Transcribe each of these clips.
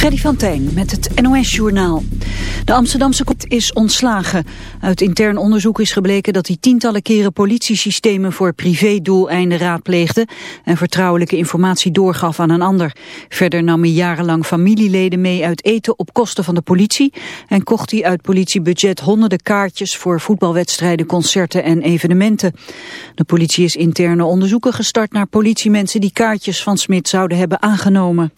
Freddy van Tijn met het NOS-journaal. De Amsterdamse kop is ontslagen. Uit intern onderzoek is gebleken dat hij tientallen keren politiesystemen voor privédoeleinden raadpleegde en vertrouwelijke informatie doorgaf aan een ander. Verder nam hij jarenlang familieleden mee uit eten op kosten van de politie en kocht hij uit politiebudget honderden kaartjes voor voetbalwedstrijden, concerten en evenementen. De politie is interne onderzoeken gestart naar politiemensen die kaartjes van Smit zouden hebben aangenomen.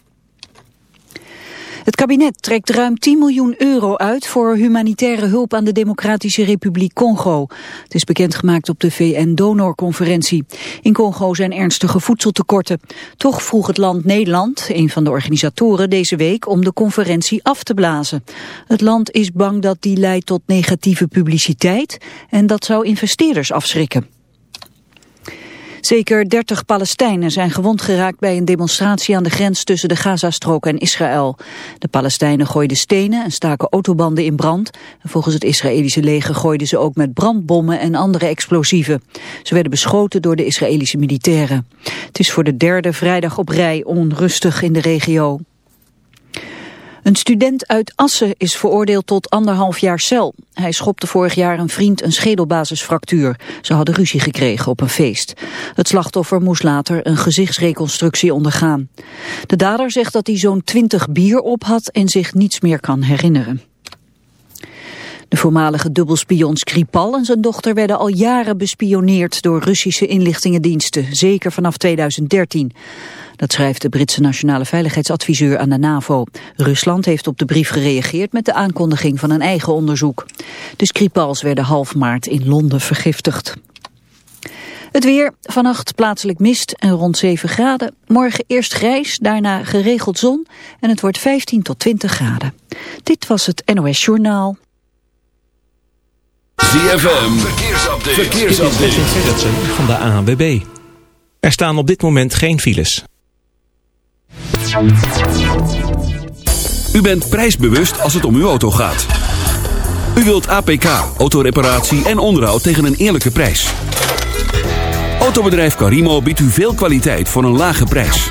Het kabinet trekt ruim 10 miljoen euro uit voor humanitaire hulp aan de Democratische Republiek Congo. Het is bekendgemaakt op de VN-donorconferentie. In Congo zijn ernstige voedseltekorten. Toch vroeg het land Nederland, een van de organisatoren, deze week om de conferentie af te blazen. Het land is bang dat die leidt tot negatieve publiciteit en dat zou investeerders afschrikken. Zeker 30 Palestijnen zijn gewond geraakt bij een demonstratie aan de grens tussen de Gazastrook en Israël. De Palestijnen gooiden stenen en staken autobanden in brand. En volgens het Israëlische leger gooiden ze ook met brandbommen en andere explosieven. Ze werden beschoten door de Israëlische militairen. Het is voor de derde vrijdag op rij onrustig in de regio. Een student uit Assen is veroordeeld tot anderhalf jaar cel. Hij schopte vorig jaar een vriend een schedelbasisfractuur. Ze hadden ruzie gekregen op een feest. Het slachtoffer moest later een gezichtsreconstructie ondergaan. De dader zegt dat hij zo'n twintig bier op had en zich niets meer kan herinneren. De voormalige dubbelspion Skripal en zijn dochter werden al jaren bespioneerd door Russische inlichtingendiensten, zeker vanaf 2013. Dat schrijft de Britse nationale veiligheidsadviseur aan de NAVO. Rusland heeft op de brief gereageerd met de aankondiging van een eigen onderzoek. De Skripals werden half maart in Londen vergiftigd. Het weer, vannacht plaatselijk mist en rond 7 graden. Morgen eerst grijs, daarna geregeld zon en het wordt 15 tot 20 graden. Dit was het NOS Journaal. ZFM, verkeersupdate. verkeersupdate. Van de ANWB. Er staan op dit moment geen files. U bent prijsbewust als het om uw auto gaat. U wilt APK, autoreparatie en onderhoud tegen een eerlijke prijs. Autobedrijf Carimo biedt u veel kwaliteit voor een lage prijs.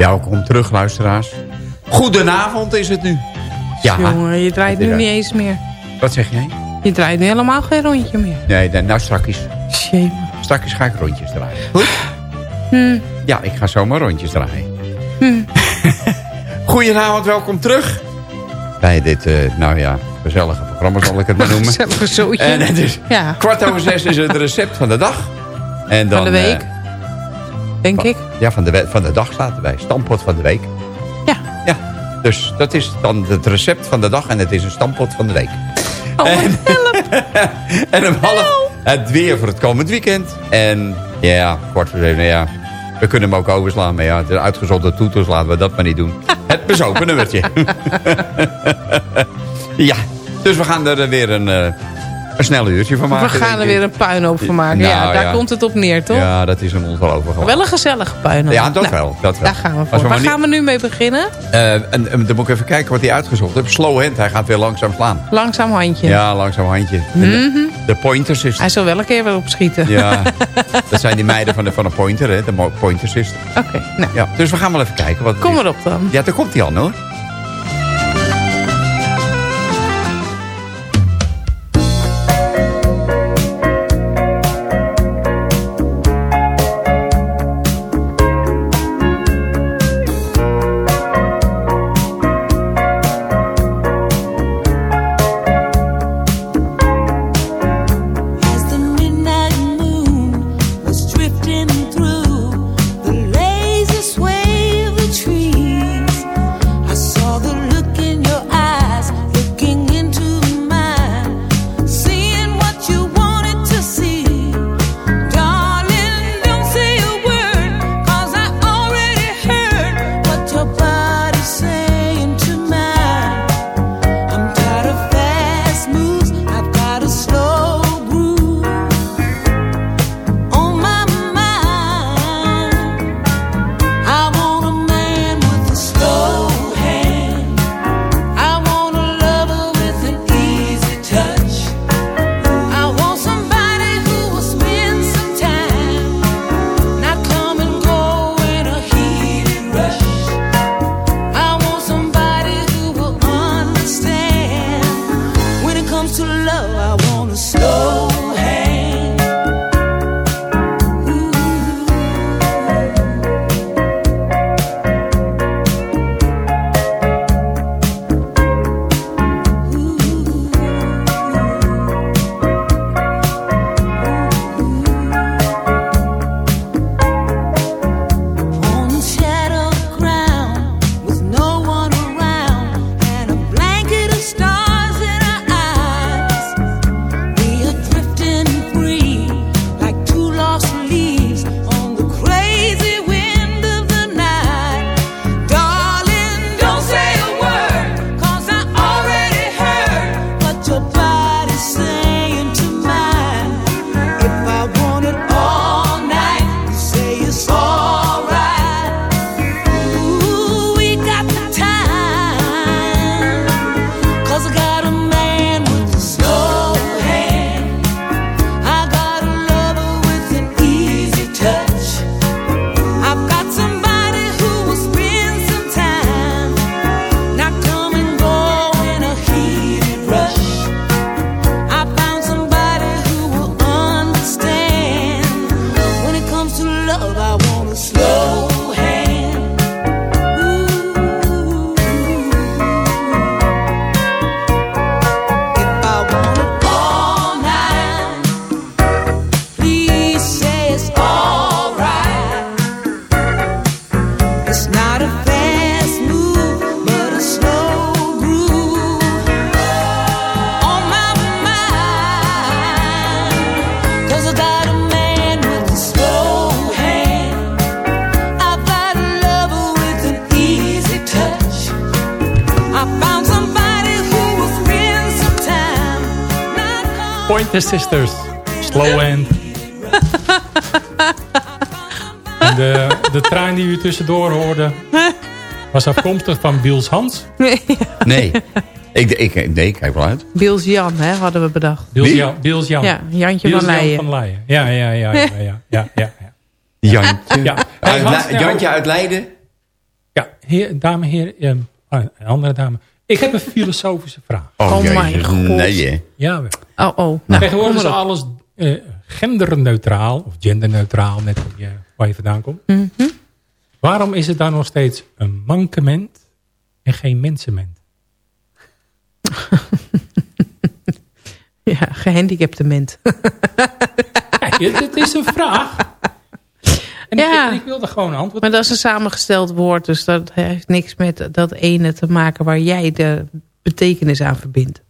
Welkom terug, luisteraars. Goedenavond is het nu. Ja, Jongen, je draait nu niet eens meer. wat zeg jij? Je draait nu helemaal geen rondje meer. Nee, nou straks. Shame. Straks ga ik rondjes draaien. Goed? Hm. Ja, ik ga zomaar rondjes draaien. Goedenavond, welkom terug. Bij dit, eh, nou ja, gezellige programma zal ik het maar noemen. Gezellige zootje. En het is Ja. kwart over zes is het recept van de dag. En dan, Van de week. eh, Denk ik. ja, van de, van de dag staat erbij. Stampot van de week. Ja. Ja, dus dat is dan het recept van de dag en het is een stampot van de week. Oh, En, en om half het weer voor het komend weekend. En ja, kwart voor zeven, ja. We kunnen hem ook overslaan, maar ja, het is toeters, laten we dat maar niet doen. Het bezopen nummertje. ja, dus we gaan er weer een, eh, een snel uurtje van maken. We gaan er weer een puinhoop van maken. Nou, ja, daar ja. komt het op neer, toch? Ja, dat is hem ons wel een gezellige puinhoop. Ja, dat Nou, wel. Dat wel. Daar gaan we voor. we Waar niet- gaan we nu mee beginnen? Eh, en, en dan moet ik even kijken wat hij uitgezocht heeft. Slow hand, hij gaat weer langzaam slaan. Langzaam handje. Ja, langzaam handje. En de, de pointer system. Hij zal wel een keer weer opschieten. Ja, dat zijn die meiden van de, van de pointer, hè, de mo- pointer system. Oké, nou. Ja, dus we gaan wel even kijken wat Kom is. erop dan. Ja, daar komt hij al hoor. Sisters. Slow End. en de, de trein die u tussendoor hoorde... was afkomstig van Biels Hans. Nee. ik, ik, nee, kijk wel uit. Biels Jan, hè, hadden we bedacht. Biels? Jan, Biels Jan. Ja, Jantje Biels van Jan Leijen. van Leijen. Ja, ja, ja, ja, ja, ja, ja, ja. Jantje. Ja. Uit Hey, Hans, Le- nou- Jantje uit Leiden. Ja, heer, dame, heer, ehm, ah, een andere dame. Ik heb een filosofische vraag. Oh mijn god. Nee, hè. Ja, Oh, oh. Nou, tegenwoordig kom is alles eh, genderneutraal, of genderneutraal, net waar je, waar je vandaan komt. Mhm. Waarom is het dan nog steeds een mankement en geen mensenment? Ja, gehandicaptement. Kijk, het, het is een vraag. En Ja. ik, ik wilde gewoon een antwoord. Maar dat is een samengesteld woord, dus dat heeft niks met dat ene te maken waar jij de betekenis aan verbindt.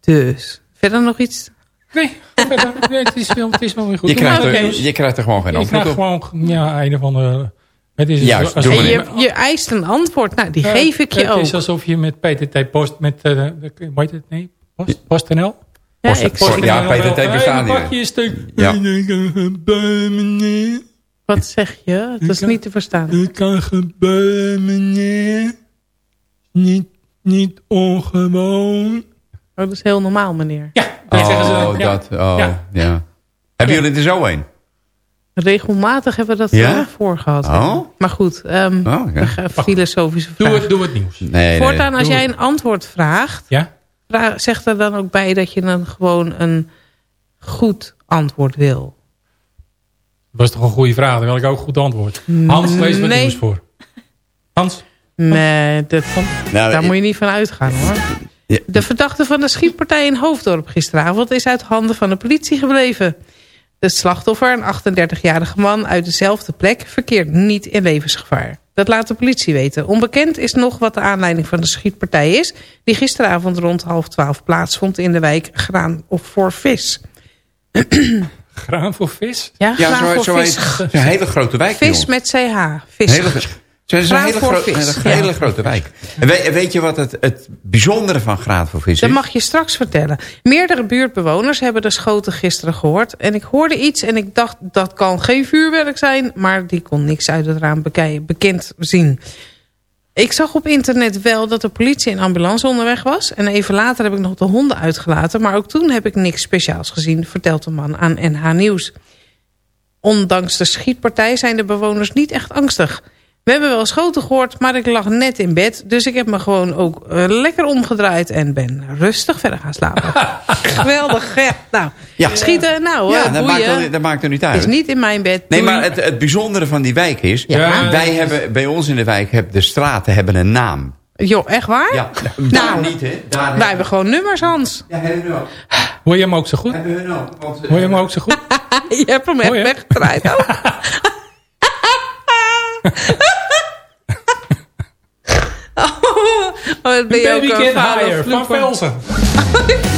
Dus, verder nog iets? Nee, verder, nee, het, is wel, het is wel weer goed. Je krijgt, er, je krijgt er gewoon geen Ik antwoord krijg op. gewoon ja, een of andere... Het is Juist, je, je eist een antwoord, nou die geef ik je Het is ook. alsof je met PTT Post, met, uh, het, nee, Post, PostNL? Ja, Post- ik, Post- ja, je stuk. Ja. meneer. wat zeg je? Dat is niet te verstaan. Het kan gebeuren, meneer. Niet, niet ongewoon. Oh, dat is heel normaal, meneer. Ja, dat zeggen ze. Oh, ja. dat. Oh, Ja. ja. Hebben jullie er zo een? Regelmatig hebben we dat Ja? wel voor gehad. Oh? Maar goed, ehm Oh, ja. filosofische Doe vraag. het, doe het nieuws. Nee, nee. Voortaan als Doe jij het. een antwoord vraagt, Ja? Vraag, zeg er dan ook bij dat je dan gewoon een goed antwoord wil. Dat was toch een goede vraag, dan wil ik ook goed antwoord. Hans, lees wat Nee. nieuws voor. Hans? Nee, dat, Nou, daar ik- moet je niet van uitgaan hoor. Ja. De verdachte van de schietpartij in Hoofddorp gisteravond is uit handen van de politie gebleven. De slachtoffer, een 38-jarige man uit dezelfde plek, verkeert niet in levensgevaar. Dat laat de politie weten. Onbekend is nog wat de aanleiding van de schietpartij is... die gisteravond rond half twaalf plaatsvond in de wijk Graan of voor Vis. Graan voor vis? Ja, Ja, Graan zo, voor zo Vis. een hele grote wijk. Vis met CH. Vis. Hele, het is een hele, voor gro- vis, hele, ja. grote wijk. En weet, weet je wat het, het bijzondere van Graad voor Vis Dat is? mag je straks vertellen. Meerdere buurtbewoners hebben de schoten gisteren gehoord. En ik hoorde iets en ik dacht dat kan geen vuurwerk zijn. Maar die kon niks uit het raam bekend zien. Ik zag op internet wel dat de politie en ambulance onderweg was. En even later heb ik nog de honden uitgelaten. Maar ook toen heb ik niks speciaals gezien, vertelt de man aan NH Nieuws. Ondanks de schietpartij zijn de bewoners niet echt angstig. We hebben wel schoten gehoord, maar ik lag net in bed. Dus ik heb me gewoon ook eh, lekker omgedraaid en ben rustig verder gaan slapen. Geweldig. Ja, nou, Ja. schieten, nou, ja, eh, dat maakt, boeien. er, dat maakt er niet uit. Is niet in mijn bed. Nee, maar het, het bijzondere van die wijk is... Ja. wij hebben, bij ons in de wijk hebben de straten hebben een naam. Joh, echt waar? Ja, Nou, daar niet, hè? Daar Wij hebben gewoon nummers, Hans. Ja, hebben hun ook. Hoor je hem ook zo goed? Hebben hun ook. Want, eh, Hoor je hem ook zo goed? Je hebt hem echt weggedraaid ook. Oh, wat ben je Baby ook vader Higher van vloeper.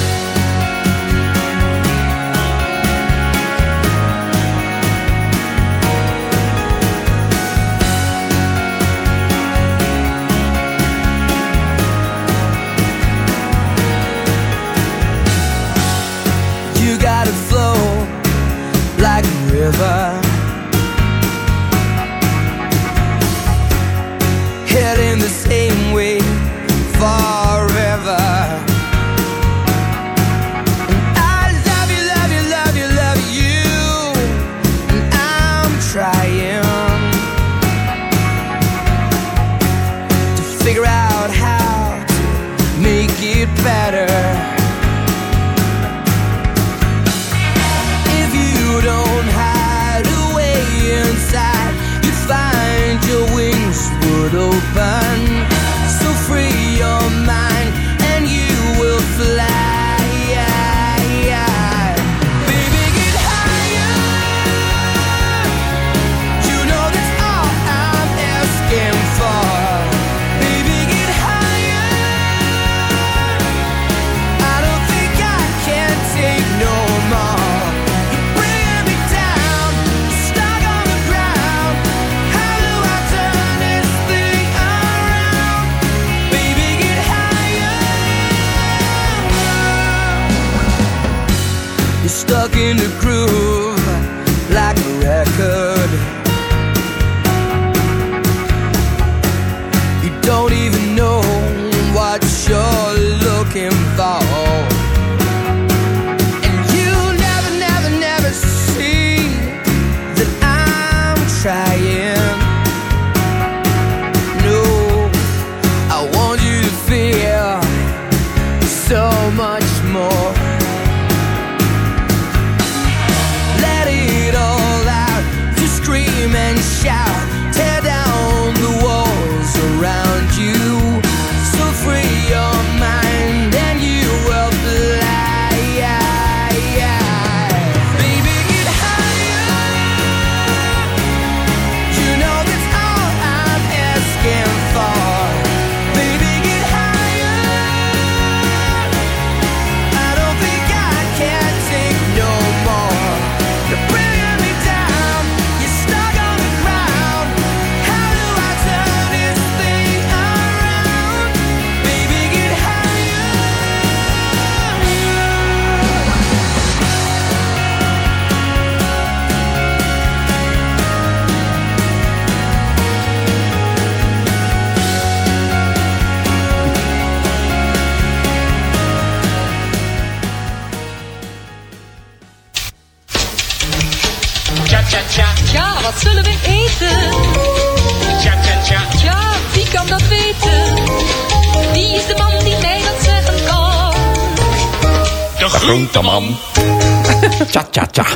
groenteman. Tja, tja, tja.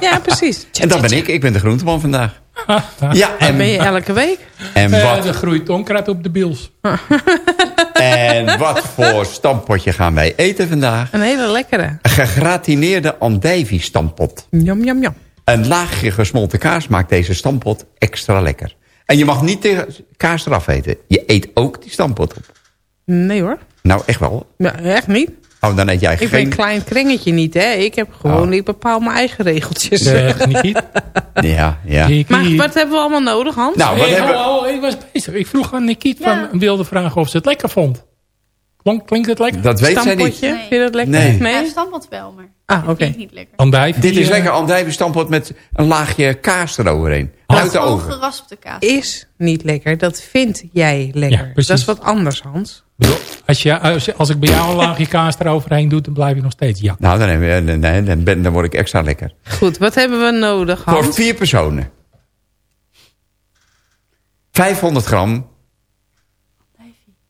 Ja, precies. En dat ben ik. Ik ben de groenteman vandaag. Ja, En en, ben je elke week? en, Eh, wat, er groeit onkruid op de biels. en wat voor stampotje gaan wij eten vandaag? Een hele lekkere. Gegratineerde andijvie stampot. Jam, jam, jam. Een laagje gesmolten kaas maakt deze stampot extra lekker. En je mag niet de kaas eraf eten. Je eet ook die stampot op. Nee hoor. Nou, echt wel. Ja, echt niet. Oh, dan eet jij Ik ben geen... een klein kringetje niet, hè. Ik heb gewoon, Oh. ik bepaal mijn eigen regeltjes. Zeg. Ja, ja. Maar wat hebben we allemaal nodig, Hans? Nou, wat Hey, hebben oh, oh, ik was bezig. Ik vroeg aan Nikiet van wilde vragen of ze het lekker vond. Klonk, klinkt het lekker? Dat weet zij niet. Nee. Vind je dat lekker? Nee. Ja, Nee? stampot wel, maar Ah, oké. vind ik niet lekker. Dit is eh, lekker andijvie stampot met een laagje kaas eroverheen. Dat Uit de oven. geraspte kaas. Is niet lekker. Dat vind jij lekker. Ja, precies. dat is wat anders, Hans. Als, je, als, je- als ik bij jou een laagje kaas eroverheen doe, dan blijf je nog steeds ja. Nou, dan, nee, dan, ben, dan word ik extra lekker. Goed, wat hebben we nodig, Voor Hans? vier personen. 500 gram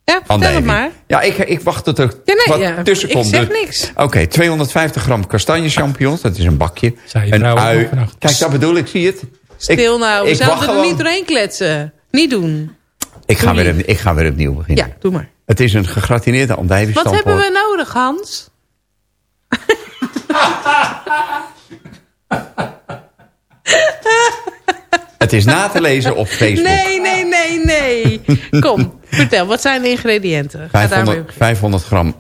Ja, vertel het maar. Ja, ik, ik wacht tot er Ja, nee, wat ja, tussen ik zeg niks. Oké, 250 gram kastanje champignons. Dat is een bakje. Een ui. vannacht. Kijk, dat bedoel ik. Zie je het? Stil nou, we zouden er gewoon. niet doorheen kletsen. Niet doen. Ik ga, weer, ik ga weer opnieuw beginnen. Ja, doe maar. Het is een gegratineerde andijvie Wat hebben we nodig, Hans? Het is na te lezen op Facebook. Nee, nee, nee, nee. Kom, vertel. Wat zijn de ingrediënten? Ga daarmee 500, beginnen. 500 gram,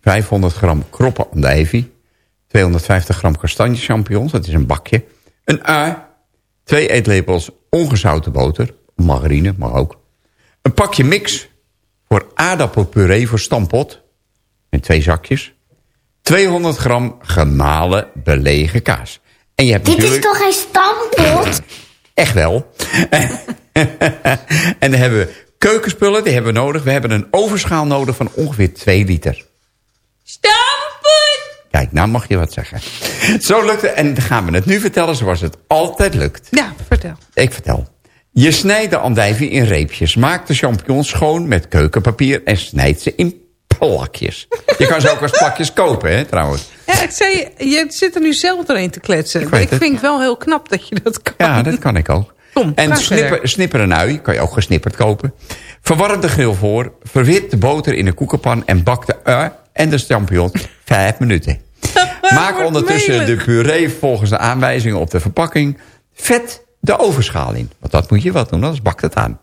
500 gram kroppen andijvie. 250 gram kastanje champignons. Dat is een bakje. Een ui. Twee eetlepels ongezouten boter. Margarine, mag ook. Een pakje mix voor aardappelpuree voor stampot. In twee zakjes. 200 gram gemalen belegen kaas. En je hebt Dit is toch geen stampot? Echt wel. en dan hebben we keukenspullen, die hebben we nodig. We hebben een ovenschaal nodig van ongeveer 2 liter. Stampen! Kijk, nou mag je wat zeggen. Zo lukt het. En dan gaan we het nu vertellen zoals het altijd lukt. Ja, vertel. Ik vertel. Je snijdt de andijvie in reepjes. Maak de champignons schoon met keukenpapier en snijdt ze in plakjes. Je kan ze ook als plakjes kopen, hè, trouwens. Ja, ik zei, je zit er nu zelf doorheen te kletsen. Ik Ik, vind het wel heel knap dat je dat kan. Ja, dat kan ik ook. En snipper, snipper een ui, kan je ook gesnipperd kopen. Verwarm de grill voor, verwit de boter in een koekenpan... en bak de ui en de champignons vijf minuten. Maak ondertussen de puree volgens de aanwijzingen op de verpakking. Vet de ovenschaal in, want dat moet je wat doen, anders bakt het aan.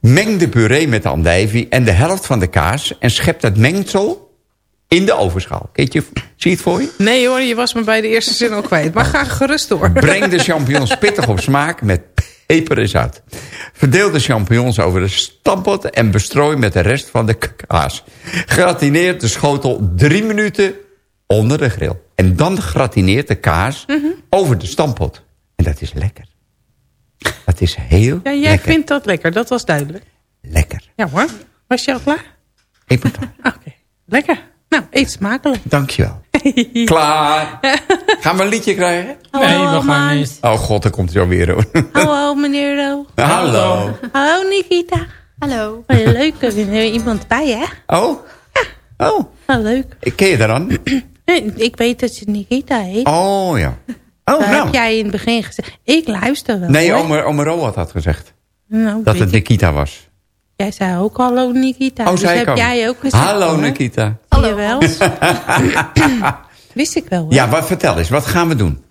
Meng de puree met de andijvie en de helft van de kaas... en schep dat mengsel in de ovenschaal. Kijk je, zie je het voor je? Nee hoor, je was me bij de eerste zin al kwijt. Maar ga gerust door. Breng de champignons pittig op smaak met peper en zout. Verdeel de champignons over de stampot en bestrooi met de rest van de kaas. Gratineer de schotel drie minuten onder de grill. En dan gratineert de kaas Mhm. over de stampot. En dat is lekker. Dat is heel Ja, jij lekker. vindt dat lekker, dat was duidelijk. Lekker. Ja hoor, was je al klaar? Ik ben klaar. Oké, lekker. Nou, eet smakelijk. Dankjewel. Klaar. Gaan we een liedje krijgen? Nee, we gaan niet. Oh god, dan komt hij alweer hoor. Hallo meneer Ro. Hallo. Hallo Nikita. Hallo. Wat leuk, er is er iemand bij hè? Oh? Oh, Nou, leuk. ik ken je daaraan? Ik weet dat je Nikita heet. Oh ja. Oh, Dat nou. heb jij in het begin gezegd. Ik luister wel. Nee, hoor. ome, ome Ro had dat gezegd. Nou, Dat het ik. Nikita was. Jij zei ook hallo Nikita. Oh, dus zei ik heb ook. jij ook gezegd. Hallo. Nikita. Zie je wel? Wist ik wel. hoor. Ja, wat, vertel eens. Wat gaan we doen?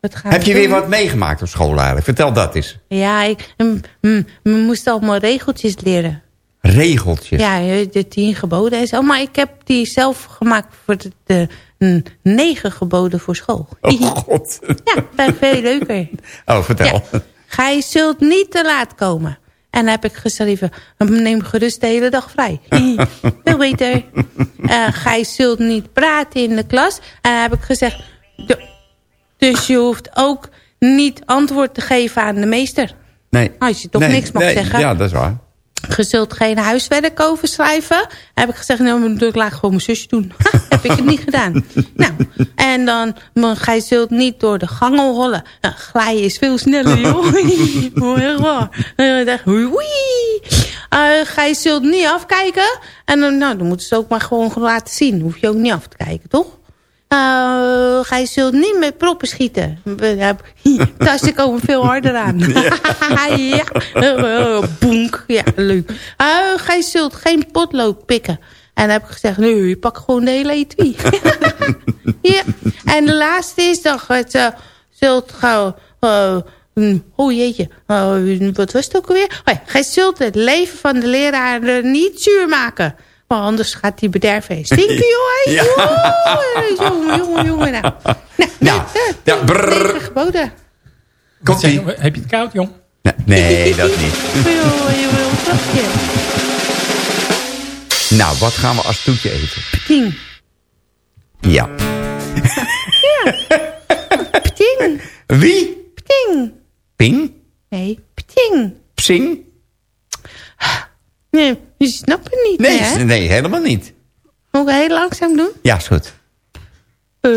Gaan Heb we je weer wat meegemaakt op school eigenlijk? Vertel dat eens. Ja, ik mm, mm, we moesten allemaal regeltjes leren. Regeltjes. Ja, de tien geboden en zo. Maar ik heb die zelf gemaakt voor de, de mm, negen geboden voor school. Oh god. Ja, veel leuker. Oh, vertel. Ja. Gij zult niet te laat komen. En dan heb ik geschreven, neem gerust de hele dag vrij. Veel beter. Eh, gij zult niet praten in de klas. En dan heb ik gezegd, dus je hoeft ook niet antwoord te geven aan de meester. Nee. Als je toch Nee, niks mag nee, zeggen. Ja, dat is waar. Je zult geen huiswerk overschrijven. Heb ik gezegd, nou, dan doe ik laat gewoon mijn zusje doen. Ha, heb ik het niet gedaan. Nou, en dan, gij zult niet door de gangen hollen. Nou, glijden is veel sneller, joh. Dacht oei. Eh, gij zult niet afkijken. En dan, nou, dan moeten ze het ook maar gewoon laten zien. Hoef je ook niet af te kijken, toch? Eh, gij zult niet met proppen schieten. Tassen komen veel harder aan. ja. Eh, Boenk. Ja, leuk. Eh, gij zult geen potlood pikken. En dan heb ik gezegd, nee, je pak gewoon de hele etui. ja. En de laatste is dat het uh, zult gaan... eh, mm, oh jeetje, eh, wat was het ook alweer? Oh gij zult het leven van de leraar eh, niet zuur maken. Want anders gaat hij bederven. Stinken, joh. Ja. Ja. Jongen, jongen, jongen. Nou, nou, Nou, ja, ja, geboden. Komt ie. Heb je het koud, jong? Nee, nee, dat niet. Je wil een. Nou, wat gaan we als toetje eten? Pting, Ja. pting, Wie? pting. Ping? Nee, pting. Psing? Nee, je snapt het niet, Nee, hè? nee, helemaal niet. Moet ik heel langzaam doen? Ja, is goed. Eh,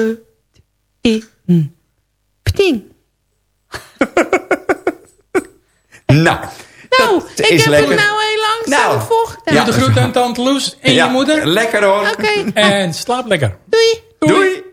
i. Pting. Nou, Nou, dat ik is heb lekker. het nou heel langzaam Nou, voorgedaan. Doe de groet aan tante Loes en Ja, je moeder. Lekker hoor. Oké, En slaap lekker. doei. Doei.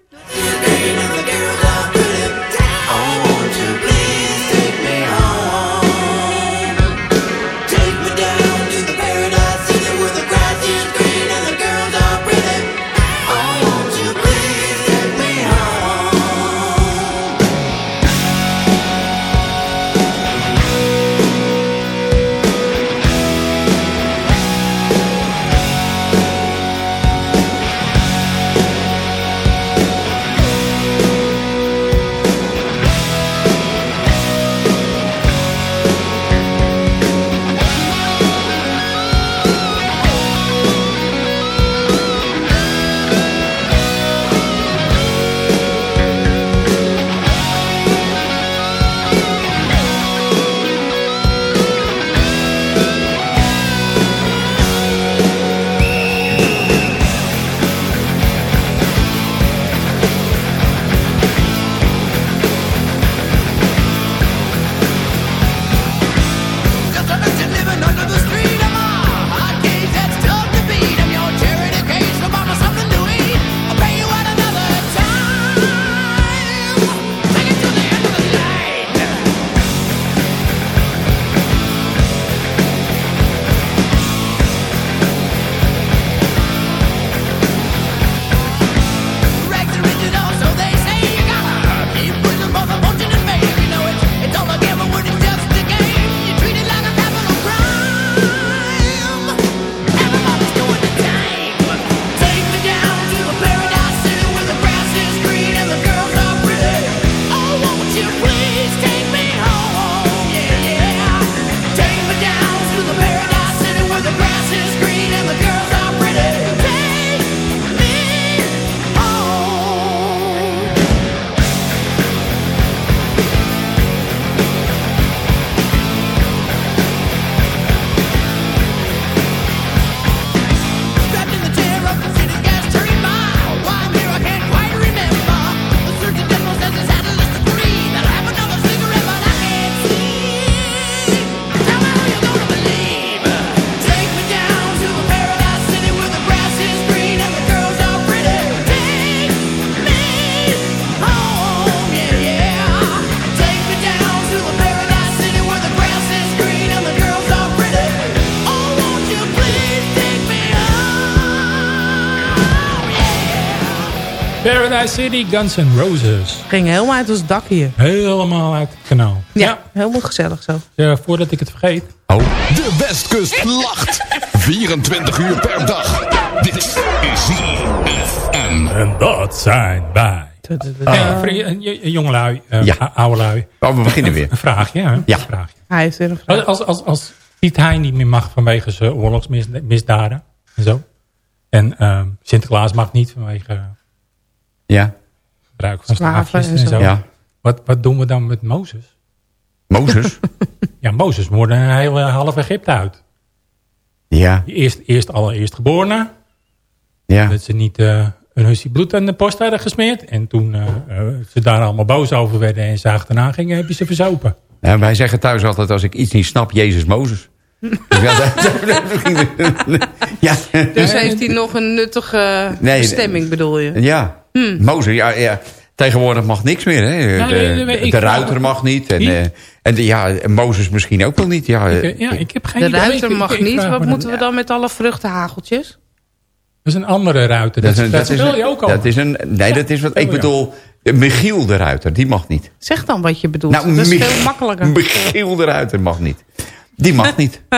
Paradise City, Guns N' Roses. Ging helemaal uit ons dak hier. Helemaal uit het kanaal. Ja, helemaal gezellig zo. Ja, voordat ik het vergeet. Oh. De Westkust lacht. 24 uur per dag. Dit is ZFM. En dat zijn wij. Hey, jongelui, eh Ja. ou- oude lui. Oh, we beginnen weer. Een vraagje, hè? Ja. Een vraagje. Hij heeft weer een vraag. Als, als, als Piet Hein niet meer mag vanwege zijn oorlogsmisdaden en zo. En ehm, Sinterklaas mag niet vanwege Ja. gebruik van slaafjes en zo. Ja. Wat, wat doen we dan met Mozes? Mozes. Ja, Mozes moorde een hele half Egypte uit. Ja. Die Eerst, eerst allereerst geboren. Ja. Dat ze niet eh, een hussie bloed aan de post hadden gesmeerd. En toen eh, eh, ze daar allemaal boos over werden en ze achterna gingen, heb je ze verzopen. Ja, wij zeggen thuis altijd, als ik iets niet snap, Jezus Mozes. Dus ja. Dus heeft hij nog een nuttige Nee, bestemming, bedoel je? Ja, Mozes, ja, ja. Tegenwoordig mag niks meer, hè. De, nee, ruiter mag niet. En, eh, en de, ja, Mozes misschien ook wel niet. Ja, Ik, eh, ja, ik heb geen De idee. ruiter mag ik niet. Wat moeten we dan met alle vruchtenhageltjes? Dat is een andere ruiter. Dat, is dat, speel je ook al. Dat is een, nee, dat is wat ik bedoel. Michiel de Ruiter, die mag niet. Zeg dan wat je bedoelt. Nou, dat is veel makkelijker. Michiel de Ruiter mag niet. Die mag niet.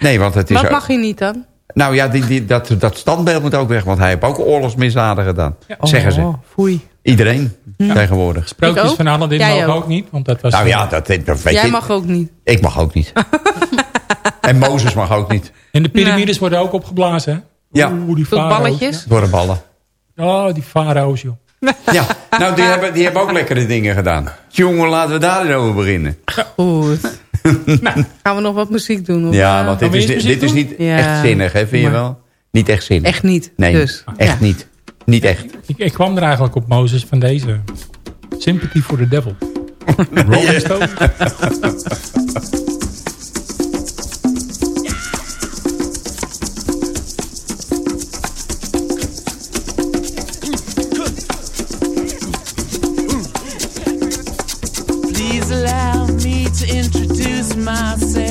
Nee, want het is... Wat mag je niet dan? Nou ja, die, die, dat, dat standbeeld moet ook weg. Want hij heeft ook oorlogsmisdaden gedaan. Zeggen ze. Oh, foei. Iedereen tegenwoordig. Sprookjes van Aladdin Jij mogen ook. ook niet. Want dat was Nou eh, ja, dat, dat weet Jij ik. mag ook niet. Ik mag ook niet. en Mozes mag ook niet. En de piramides worden ook opgeblazen. hè? Ja. Oeh, die farao's. balletjes. Door de ballen. Oh, die farao's, joh. Ja, nou die hebben, die hebben ook lekkere dingen gedaan. Jongen, laten we daarin over beginnen. Goed. Gaan we nog wat muziek doen? Of, Ja, eh, want dit is, dit is niet echt zinnig, hè, vind je wel? Niet echt zinnig. Echt niet. Nee, Dus, echt ja. niet. Niet echt. Ik, ik kwam er eigenlijk op Mozes van deze. Sympathy for the Devil. Rolling Stone. myself.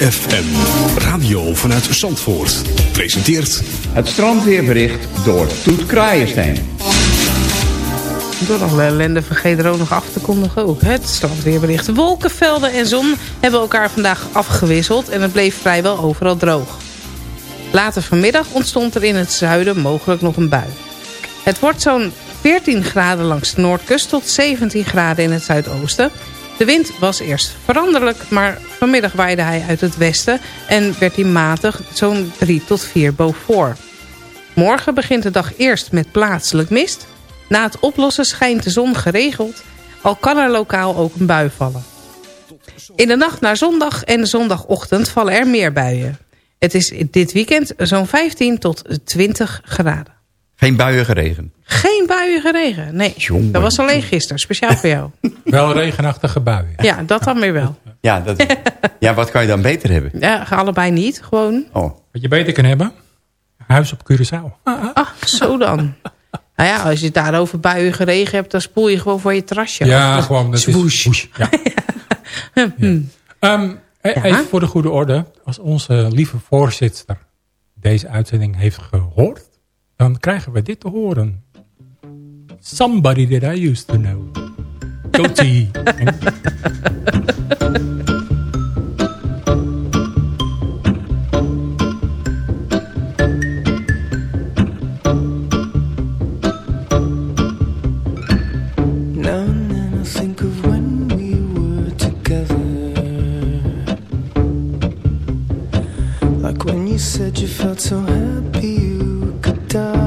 CFM. Radio vanuit Zandvoort. Presenteert Het strandweerbericht door Toet Kraaienstein. Door alle ellende vergeet er ook nog af te kondigen. Ook het strandweerbericht. Wolkenvelden en zon hebben elkaar vandaag afgewisseld... en het bleef vrijwel overal droog. Later vanmiddag ontstond er in het zuiden mogelijk nog een bui. Het wordt zo'n 14 graden langs de noordkust tot 17 graden in het zuidoosten. De wind was eerst veranderlijk, maar vanmiddag waaide hij uit het westen... en werd hij matig zo'n 3 tot 4 boven. Morgen begint de dag eerst met plaatselijk mist. Na het oplossen schijnt de zon geregeld, al kan er lokaal ook een bui vallen. In de nacht naar zondag en zondagochtend vallen er meer buien. Het is dit weekend zo'n 15 tot 20 graden. Geen buiige regen. Geen buiige regen, nee. Jongen. Dat was alleen gisteren, speciaal voor jou. Wel regenachtige buien. Ja, dat dan weer wel. Ja, dat, ja, wat kan je dan beter hebben? Ja, allebei niet, gewoon. Oh, Wat je beter kan hebben? Huis op Curaçao. Ah, zo dan. Nou ja, als je daarover buiige regen hebt... dan spoel je gewoon voor je terrasje. Ja, af. gewoon. Dat Swoosh. Is, ja. Hm. Ehm, e- Ja. Even voor de goede orde. Als onze lieve voorzitter deze uitzending heeft gehoord... dan krijgen we dit te horen. Somebody that I used to know. Goatee. Now and then I think of when we were together. Like when you said you felt so happy you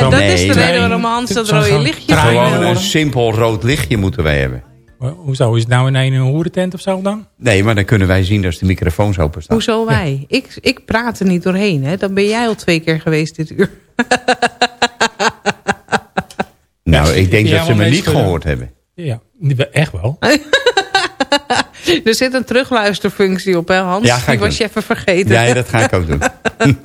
Dat is de reden waarom Hans dat rode lichtje Gewoon een simpel rood lichtje moeten wij hebben. Hoezo, is het nou in een hoerentent of zo dan? Nee, maar dan kunnen wij zien als de microfoons openstaan. Hoezo wij? Ik, ik praat er niet doorheen. Hè? Dan ben jij al twee keer geweest dit uur. Nou, ik denk Ja, dat ze me niet gehoord hebben. Ja, echt wel. Er zit een terugluisterfunctie op, hè Hans? Ja, ga Die ik was doen. je even vergeten. Ja, dat ga ik ook doen.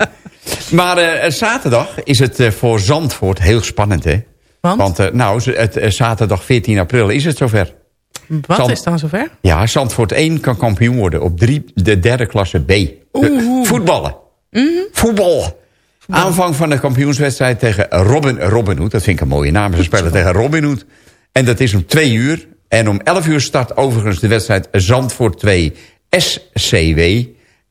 maar eh, zaterdag is het eh, voor Zandvoort heel spannend, hè? Want? eh, nou, het, eh, zaterdag 14 april is het zover. Wat Zand- is dan zover? Ja, Zandvoort 1 kan kampioen worden op drie, de derde klasse B. De- voetballen. Mhm. Voetbal. Aanvang van de kampioenswedstrijd tegen Robin Robin Hood. Dat vind ik een mooie naam. Ze spelen tegen Robin Hood. En dat is om twee uur. En om 11 uur start overigens de wedstrijd Zandvoort 2 SCW.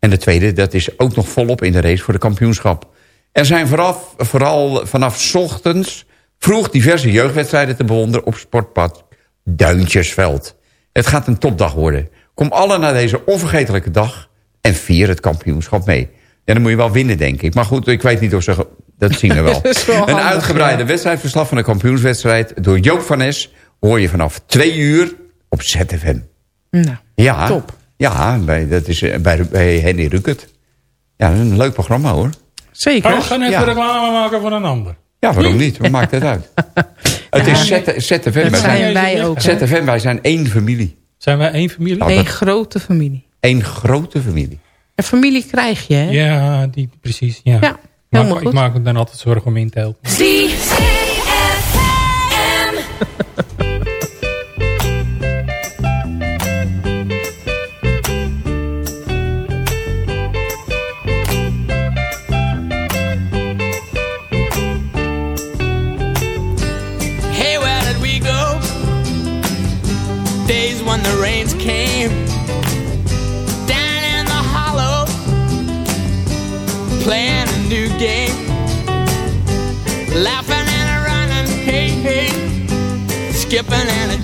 En de tweede, dat is ook nog volop in de race voor de kampioenschap. Er zijn vooraf, vooral vanaf ochtends vroeg diverse jeugdwedstrijden te bewonderen op sportpad Duintjesveld. Het gaat een topdag worden. Kom alle naar deze onvergetelijke dag en vier het kampioenschap mee. Ja, dan moet je wel winnen, denk ik. Maar goed, ik weet niet of ze... Dat zien we wel. Een uitgebreide ja. wedstrijdverslag van de kampioenswedstrijd... door Joop van Nes hoor je vanaf twee uur op ZFM. Nou, Ja, Top. Ja bij, dat is eh, bij, bij Henny Rukert. Ja, dat is een leuk programma, hoor. zeker. Oh, we gaan even Ja. reclame maken voor een ander. Ja, waarom niet? Wat maakt het uit? Het is ZFM. Dat Wij zijn wij ook. ZFM, wij zijn één familie. Zijn wij één familie? Nou, grote familie. Één grote familie. Een familie krijg je, hè? Ja, die, precies. Ja. Ja, Maar ik maak me dan altijd zorgen om in te helpen.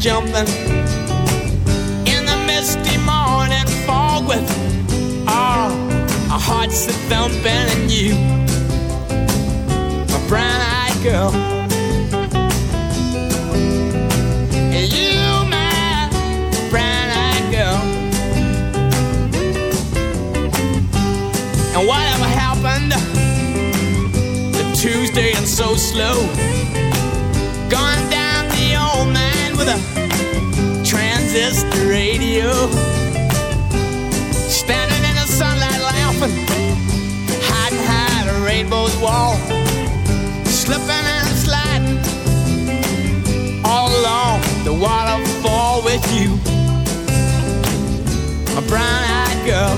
Jumping in the misty morning fog with all our hearts a thumping and you, my brown-eyed girl. And you, my brown-eyed girl. And whatever happened to Tuesday and so slow? Girl.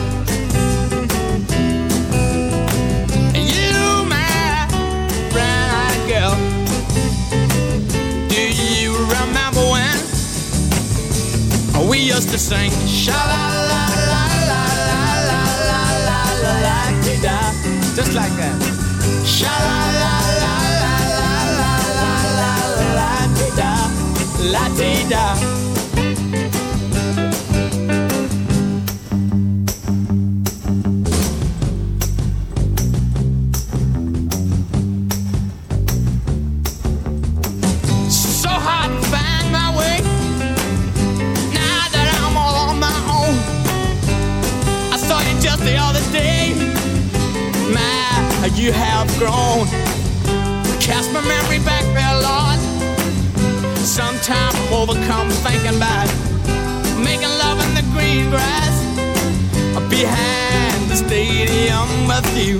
You, my brown-eyed girl. Do you remember when we used to sing sha la la la la la la la la la la da, just like that. Sha la la la la la la la la la la dee da, la dee grown. Cast my memory back there, Lord. Sometimes I'm overcome thinking about making love in the green grass behind the stadium with you.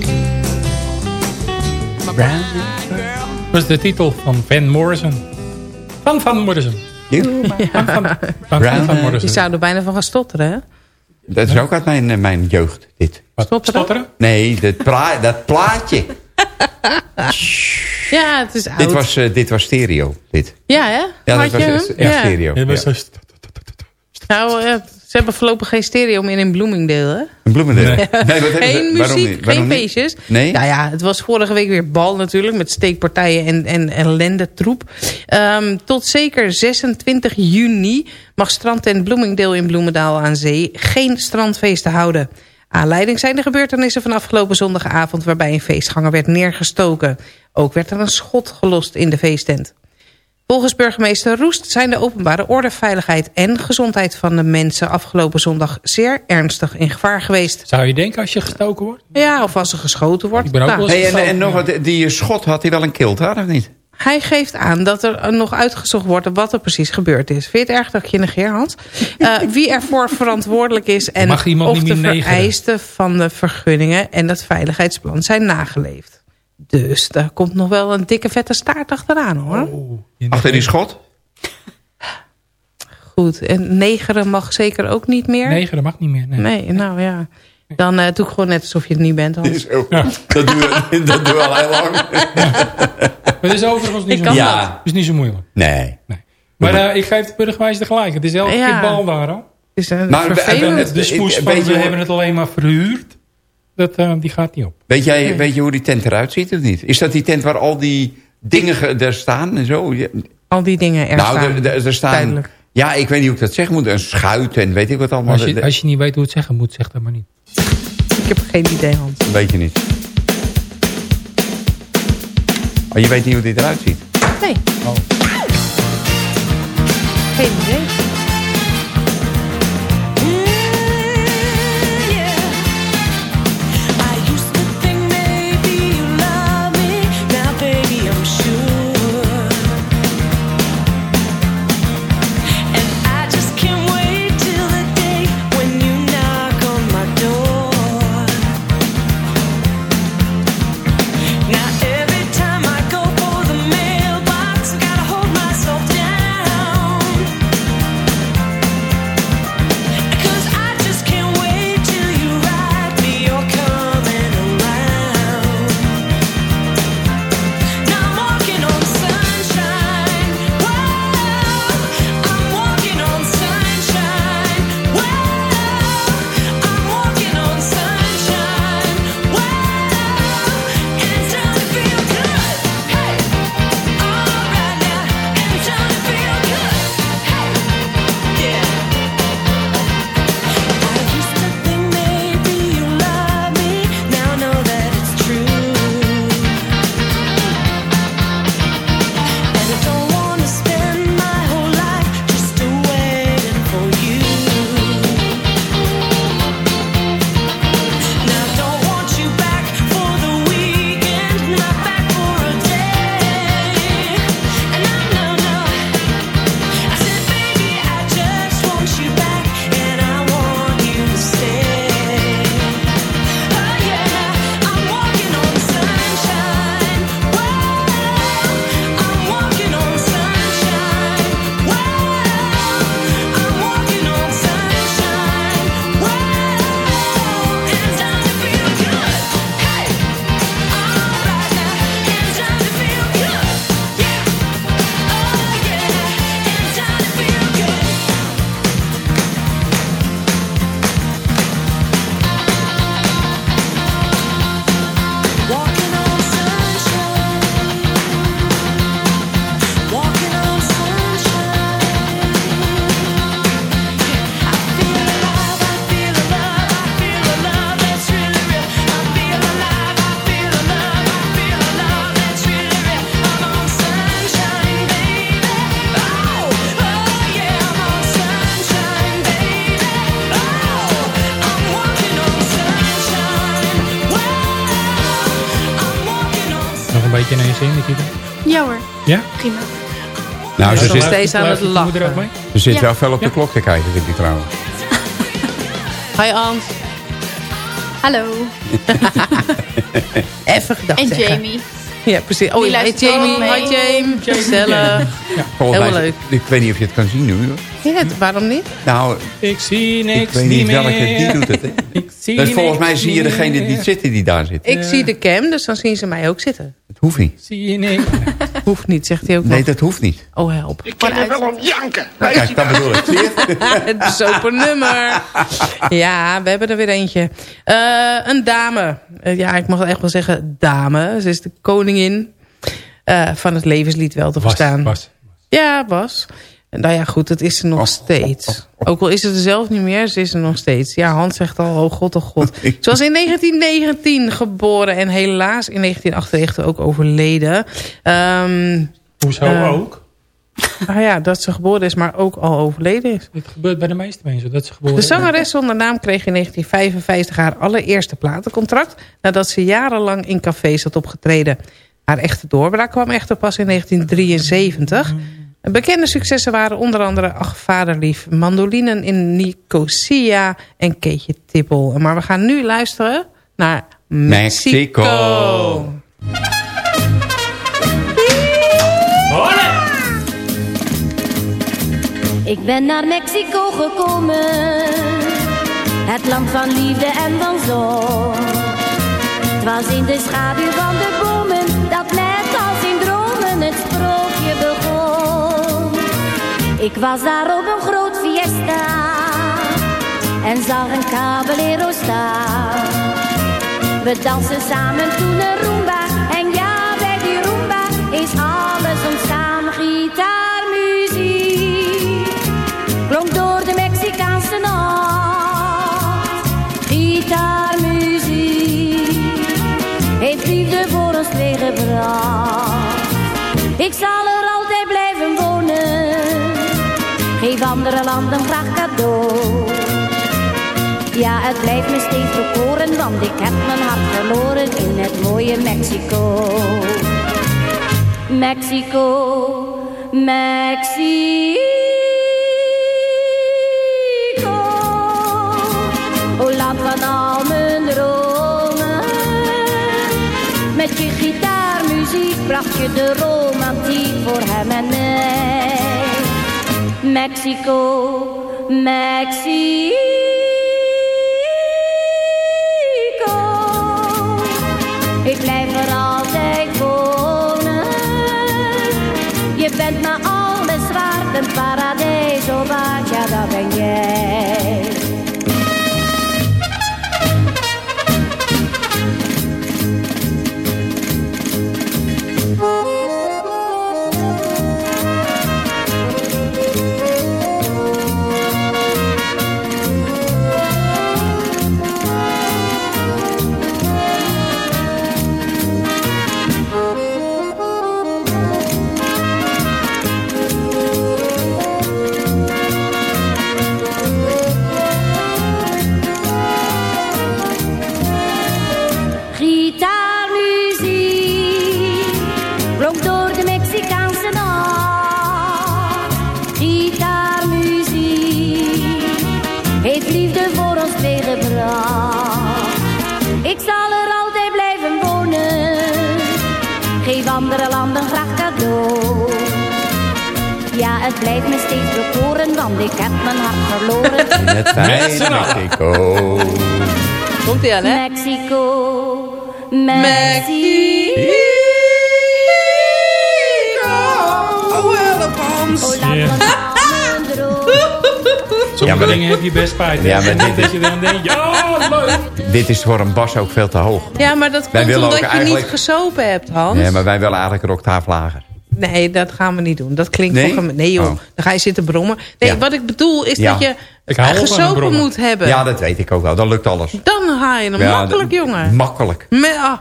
Is de titel van Van Morrison. Van Van Morrison. You? Van Van, van, van, van Je Morrison. zou er bijna van gaan stotteren, hè? Dat is ook uit mijn, eh, mijn jeugd, dit. Wat, Stotteren? stotteren? Nee, dat, pla dat plaatje. Ja, het is oud. Dit was, eh, dit was stereo, dit. Ja, hè? Ja, Had dat was je echt- hem? echt Ja. stereo. Ja, Nou, Ze hebben voorlopig geen stereo meer in Bloomingdale, hè? Een bloemendeel. Nee. wat hebben geen ze- muziek, waarom niet? Geen niet? feestjes. Nee? Nou ja, het was vorige week weer bal natuurlijk... met steekpartijen en, en ellendetroep. Ehm tot zeker 26 juni mag strandtent Bloomingdale in Bloemendaal aan zee... geen strandfeesten houden. Aanleiding zijn de gebeurtenissen van afgelopen zondagavond... waarbij een feestganger werd neergestoken. Ook werd er een schot gelost in de feesttent. Volgens burgemeester Roest zijn de openbare orde, veiligheid en gezondheid van de mensen afgelopen zondag zeer ernstig in gevaar geweest. Zou je denken als je gestoken wordt? Ja, of als er geschoten wordt. Ik ben ook Nou, wel eens Hey, en, nog wat, die schot had hij wel een kilt, had of niet? Hij geeft aan dat er nog uitgezocht wordt wat er precies gebeurd is. Vind je het erg dat ik je negeer, Hans? Eh, wie ervoor verantwoordelijk is en Mag iemand of niet de negeren? vereisten van de vergunningen en het veiligheidsplan zijn nageleefd. Dus daar komt nog wel een dikke vette staart achteraan hoor. Oh, Achter die schot? Goed, en negeren mag zeker ook niet meer? Negen, dat mag niet meer. Nee. Nee, nou ja. Dan eh, doe ik gewoon net alsof je het niet bent. Hans. Dat doen we, dat doen we al heel lang. Maar het is overigens niet Ik zo kan moeilijk. Het is niet zo moeilijk. Nee. Nee. Maar eh, ik geef de burgemeester gelijk. Het is elke Ja. keer bal daar is een Maar vervelend. De smoes ik- van we hebben het alleen maar verhuurd. Dat, eh, die gaat niet op. Weet, jij, weet je hoe die tent eruit ziet of niet? Is dat die tent waar al die dingen ge- er staan en zo? Al die dingen er nou, staan. er, er- staan... Duidelijk. Ja, ik weet niet hoe ik dat zeggen moet. Een schuit en weet ik wat allemaal. Als je, als je niet weet hoe het zeggen moet, zeg dat maar niet. Ik heb geen idee, Hans. dat weet je niet. Maar je weet niet hoe dit eruit ziet. Nee. Oh. Geen idee. Steeds aan het lachen. mee? ze zit Ja. wel fel op de Ja. klok te kijken, vind ik trouwens. Hi, Hans. Hallo. Even gedacht En zeggen. Jamie. Ja, precies. Oh, hey Jamie. Hi, James. Gezellig. Mij, leuk. Ik weet niet of je het kan zien nu. hoor. Ja, het- waarom niet? Nou, Ik zie niks ik weet niet meer. welke die doet het. Hè? Ik zie Dus volgens mij zie je degene meer. die zitten die daar zit. Ik zie de cam, dus dan zien ze mij ook zitten. Het hoeft niet. Zie je niks. Hoeft niet, zegt hij ook Nee, nog. dat hoeft niet. Oh, help. Ik kan er wel om janken. Kijk, dat bedoel ik. Het bezopen nummer. Ja, we hebben er weer eentje. Eh, een dame. Eh, ja, ik mag echt wel zeggen dame. Ze is de koningin eh, van het levenslied wel te Was, verstaan. was. Ja, was. Nou ja, goed, dat is ze nog steeds. Ook al is het er zelf niet meer, ze is er nog steeds. Ja, Hans zegt al, oh god, oh god. Ze was in 1919 geboren en helaas in 1998 ook overleden. Ehm Hoezo Eh, ook? nou ja, dat ze geboren is, maar ook al overleden is. Dit gebeurt bij de meeste mensen. Dat ze geboren De zangeres zonder naam kreeg in 1955 haar allereerste platencontract... nadat ze jarenlang in cafés had opgetreden. Haar echte doorbraak kwam echter pas in 1973. Bekende successen waren onder andere Ach Vaderlief... Mandolinen in Nicosia en Keetje Tippel. Maar we gaan nu luisteren naar Mexico. Ik ben naar Mexico gekomen, het land van liefde en van zon. Het was in de schaduw van de bomen, Ik was daar op een groot fiesta, en zag een caballero staan. We dansen samen toen een rumba, en ja, bij die rumba is alles ontstaan. Gitaarmuziek klonk door de Mexicaanse nacht. Gitaarmuziek heeft liefde voor ons tegengebracht. Ik zal andere landen graag cadeau. Ja, het blijft me steeds bekoren, want ik heb mijn hart verloren in het mooie Mexico. Mexico, Mexico. O land van al mijn dromen. Met je gitaarmuziek bracht je de romantiek voor hem en mij. Mexico, Mexico. Blijft me steeds bekoren, want ik heb mijn hart verloren. In het fijne Mexico. Komt ie aan, hè? Mexico, Mexico. Oh. Oh, laat Ja. Sommige maar dingen heb je best spijt. Ja, maar dit dat is- je dan denkt, ja, leuk. Dit is voor een bas ook veel te hoog. Ja, maar dat komt omdat je niet gesopen hebt, Hans. Nee, maar wij willen eigenlijk een octaaf lager. Nee, dat gaan we niet doen. Dat klinkt Nee? gem- Nee joh, Oh. dan ga je zitten brommen. Nee, Ja. wat ik bedoel is Ja. dat je een gesopen moet hebben. Ja, dat weet ik ook wel. Dan lukt alles. Dan ga je hem Ja, makkelijk, jongen. Makkelijk. Met, ah,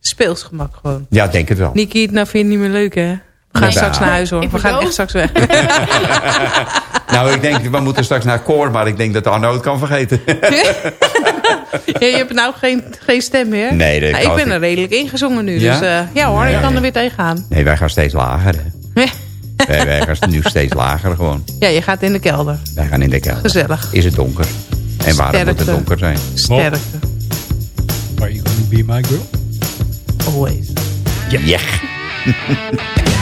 speelsgemak gewoon. Ja, denk het wel. Niki, nou vind je het niet meer leuk, hè? We gaan Nee. straks naar huis, hoor. Ik We gaan echt straks weg. Nou, ik denk, we moeten straks naar koor, maar ik denk dat Arno het kan vergeten. ja, je hebt nou geen, geen stem meer. Nee, dat Nou, ik ben er redelijk ingezongen nu. Ja? Dus eh, ja hoor, ik kan er weer tegenaan. Nee, wij gaan steeds lager. Hè. wij, wij gaan nu steeds lager gewoon. Ja, je gaat in de kelder. Wij gaan in de kelder. Gezellig. Is het donker? En waarom moet het Sterkte. donker zijn? Sterkte. Are you gonna be my girl? Always. Ja. So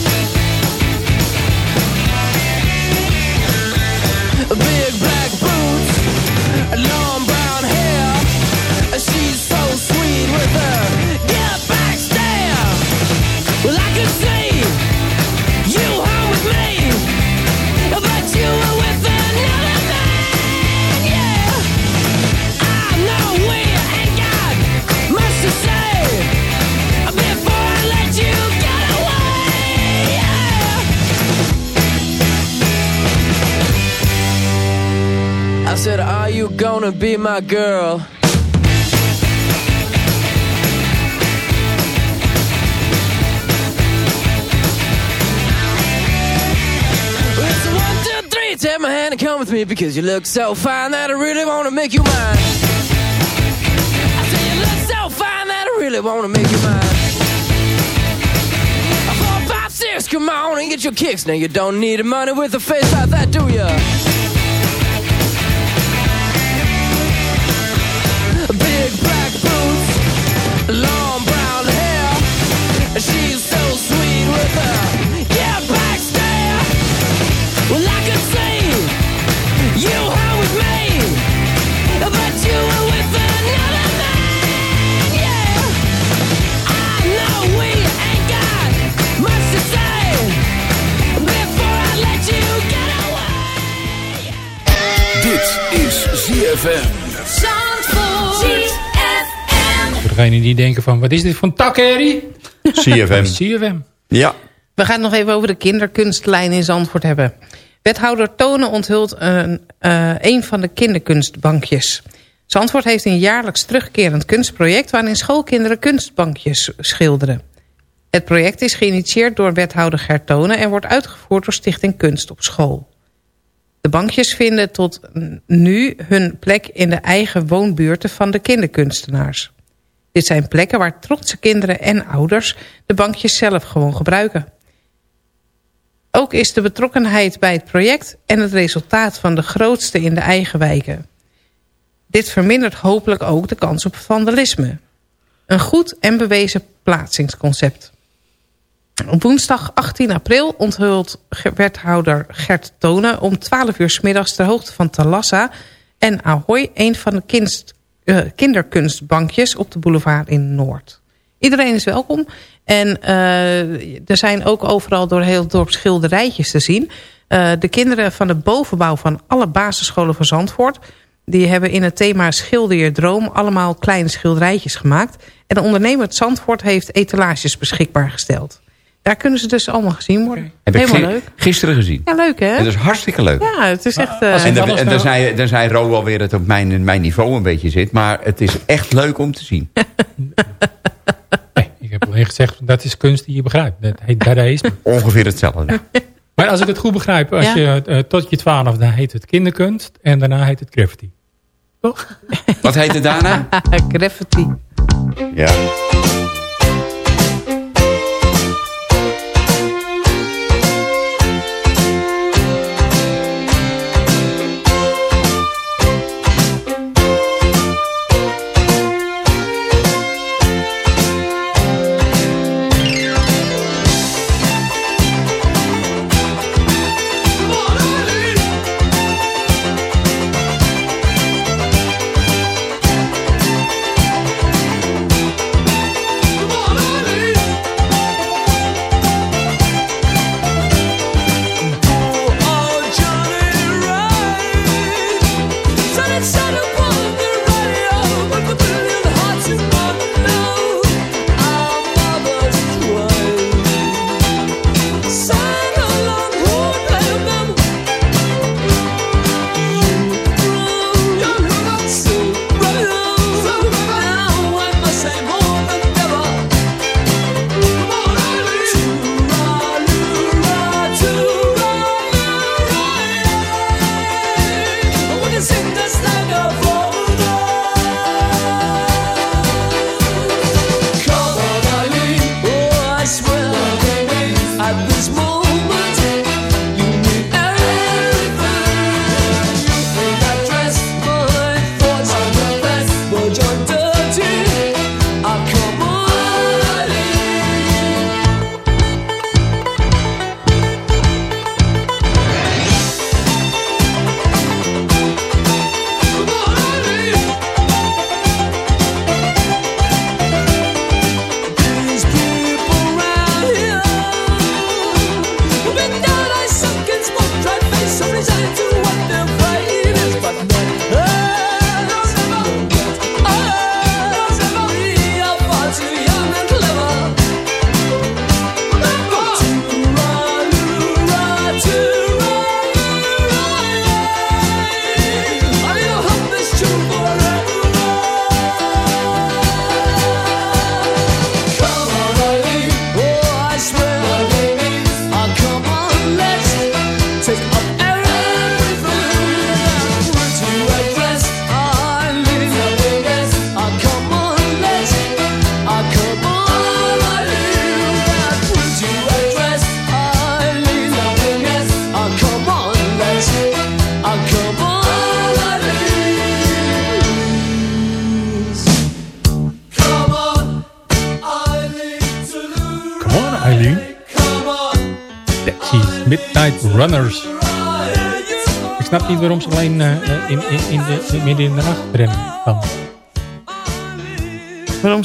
I said, Are you gonna be my girl? It's one, two, three. Take my hand and come with me because you look so fine that I really want to make you mine. I say you look so fine that I really want to make you mine. Four, five, six, come on and get your kicks. Now you don't need money with a face like that, do ya? ZFM. Voor degenen die denken van, wat is dit voor een takherrie? CFM. CFM. Ja. We gaan het nog even over de kinderkunstlijn in Zandvoort hebben. Wethouder Tonen onthult een, eh, een van de kinderkunstbankjes. Zandvoort heeft een jaarlijks terugkerend kunstproject... waarin schoolkinderen kunstbankjes schilderen. Het project is geïnitieerd door wethouder Gert Tonen... en wordt uitgevoerd door Stichting Kunst op School. De bankjes vinden tot nu hun plek in de eigen woonbuurten van de kinderkunstenaars. Dit zijn plekken waar trotse kinderen en ouders de bankjes zelf gewoon gebruiken. Ook is de betrokkenheid bij het project en het resultaat van de grootste in de eigen wijken. Dit vermindert hopelijk ook de kans op vandalisme. Een goed en bewezen plaatsingsconcept. Op woensdag 18 april onthult wethouder Gert Tonen... om 12 uur 's middags ter hoogte van Talassa en Ahoy... een van de eh, kinderkunstbankjes op de boulevard in Noord. Iedereen is welkom. En eh, er zijn ook overal door heel het dorp schilderijtjes te zien. Eh, de kinderen van de bovenbouw van alle basisscholen van Zandvoort... die hebben in het thema Schilder je droom... allemaal kleine schilderijtjes gemaakt. En de ondernemer Zandvoort heeft etalages beschikbaar gesteld. Daar kunnen ze dus allemaal gezien worden. Heb Helemaal leuk. gisteren gezien. Ja, leuk hè? En dat is hartstikke leuk. Ja, het is echt... eh, en dan, en dan zei, dan zei Ro alweer dat het op mijn, mijn niveau een beetje zit. Maar het is echt leuk om te zien. Ik heb alleen gezegd, dat is kunst die je begrijpt. Dat heet dadaïsme. Ongeveer hetzelfde. Maar als ik het goed begrijp, als Ja. je eh, tot je twaalf, dan heet het kinderkunst. En daarna heet het graffiti. Wat heet het daarna? Graffiti. Ja.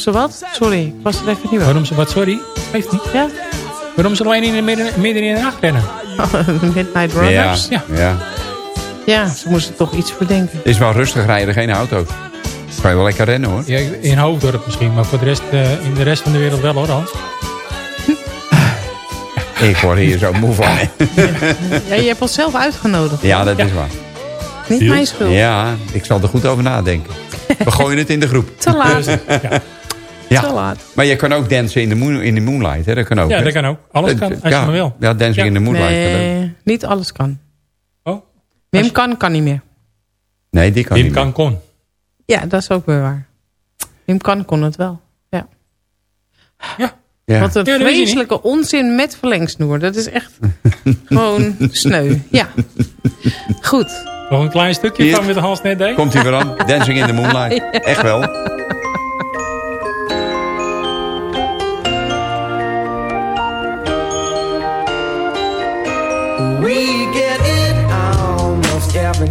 Ze wat? Sorry, ik was er even niet bij. Waarom ze wat, sorry? Geeft niet. Ja? Waarom ze alleen in de midden, midden in de nacht rennen? Midnight Ja, Runners? ja. ja. Ja, ze moesten toch iets bedenken. Het is wel rustig rijden, geen auto's. Kan je wel lekker rennen hoor. Ja, in Hoofddorp misschien, maar voor de rest, eh, in de rest van de wereld wel hoor, Hans. Ik word hier zo moe van. Ja, je hebt ons zelf uitgenodigd. Ja, dat is waar. Niet mijn schuld. Ja, ik zal er goed over nadenken. We gooien het in de groep. Te laat. Ja. Te laat. Maar je kan ook dansen in de, moon, in de moonlight, hè? Dat kan ook. Ja, hè? dat kan ook. Alles Eh, kan, als ja, je maar wil. Ja, dancing Ja. in the moonlight. Nee, niet alles kan. Oh. Wim kan, kan niet meer. Nee, die kan Wim niet kan meer. kon. Ja, dat is ook weer waar. Wim kan, kon het wel. Ja. Ja. Ja. Wat een Ja, vreselijke onzin met verlengsnoer. Dat is echt gewoon sneu. Ja. Goed. Nog een klein stukje van met de Hans net deed. Komt hij weer aan? Dancing in the moonlight. Echt wel.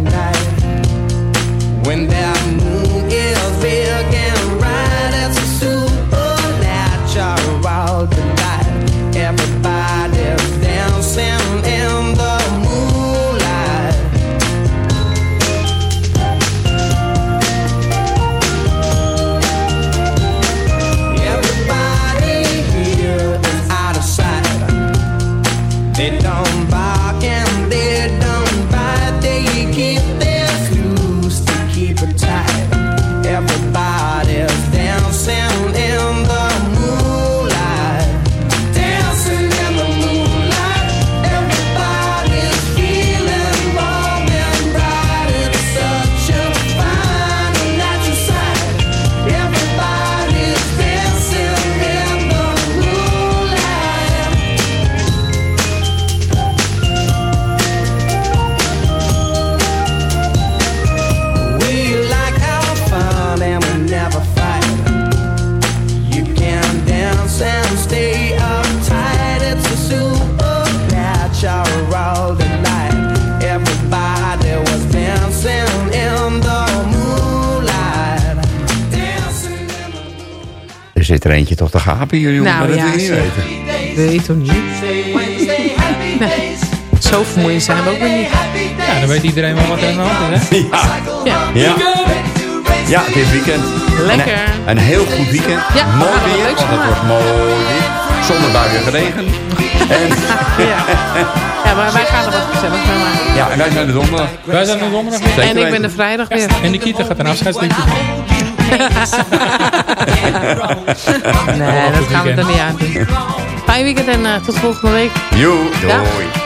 the when there zit er eentje toch te gapen hier, jongen. Nou maar dat ja, wil je niet weten. Weet toch niet? Nee. Zo vermoeiend zijn we ook weer niet. Ja, dan weet iedereen wel wat er aan de hand is, hè? Ja. Ja. Ja. ja, het is weekend. Lekker. En een, een heel goed weekend. Ja, mooi er weer, want van het wordt mooi weer. Zonder buien geregen. En, Ja. ja, maar wij gaan er wat gezellig mee maken. ja, en wij zijn de donderdag. Wij zijn er donderdag En ik ben de vrijdag weer. En Nikita gaat een afscheidsliedje doen. Nee, dat gaan we er niet aan doen. Fijn weekend en eh, tot volgende week. Joe, doei. Ja.